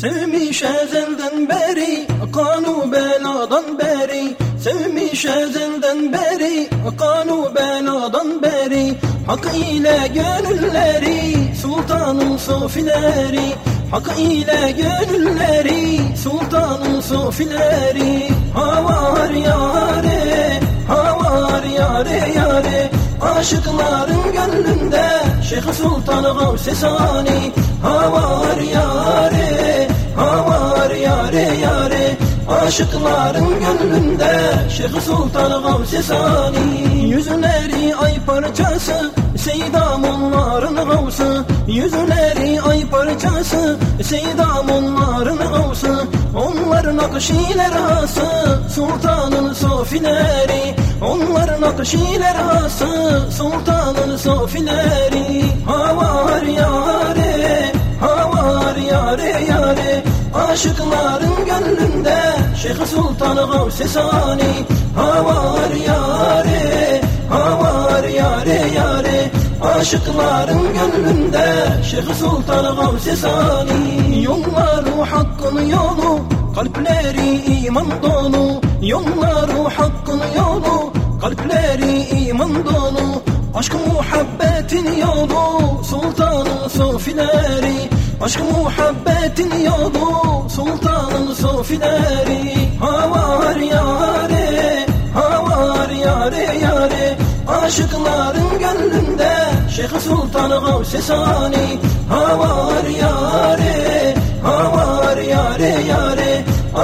Sevmiş ezelden beri Kanu beladan beri. Sevmiş ezelden beri Kanu beladan beri. Hak ile gönülleri Sultanın sofileri Hak ile gönülleri Sultanın sofileri Havar yare Havar yare yare. Aşıkların gönlünde Şeyh Sultan Gavs-ı Sani. Havar Aşıkların gönlünde Şeyh Sultan Gavs-ı Sani. Yüzleri ay parçası Seydamunların gavsı Yüzleri ay parçası Seydamunların gavsı Onların akşiler hası Sultanın sofileri. Onların akşiler hası Sultanın sofileri. Havar yare Havar yare yare Aşıkların gönlünde Şeyh Sultan Gavs-ı Sani Havar yare Havar yare yare Aşıkların gönlünde Şeyh Sultan Gavs-ı Sani. Yolları hakkın yolu Kalpleri iman dolu. Yolları hakkın yolu Kalpleri iman dolu. Aşk muhabbetin yolu Sultanın sofileri Aşk muhabbetin yolu Sultanın sofileri Havar yare Havar yare yare Aşıkların gönlünde Şeyh Sultan Gavs-ı Sani. Yare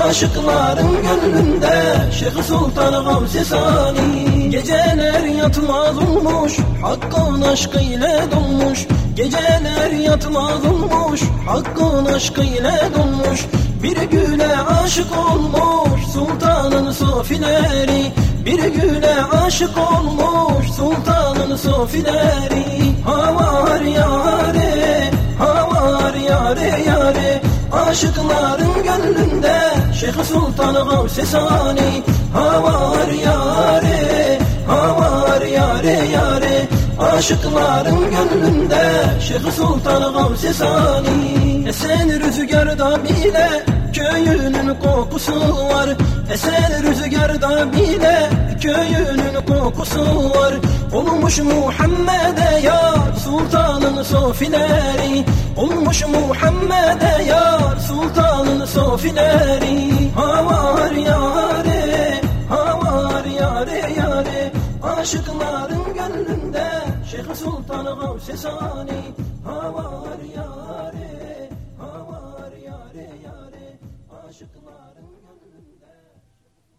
Aşıkların gönlünde Şeyh Sultan Gavs-ı Sani Geceler yatmaz olmuş Hakkın aşkı ile dolmuş Geceler yatmaz olmuş Hakkın aşkı ile dolmuş Bir güle aşık olmuş Sultanın sofileri. Bir güle aşık olmuş Sultanın sofileri. Havar yare Havar yare yare Aşıkların gönlünde Şeyh Sultan Gavs-ı Sani. Havar yare Havar yare yare Aşıkların gönlünde Şeyh Sultan Gavs-ı Sani. Esen rüzgarda bile Köyünün kokusu var. Esen rüzgarda bile Köyünün kokusu var. Olmuş Muhammed'e ya Sultanın sofileri Olmuş Muhammed'e ya Sultanın sofileri. Havar yare Havar yare yare. Aşıkların gönlünde Şeyh Sultan Gavs-ı Sani. Havar yare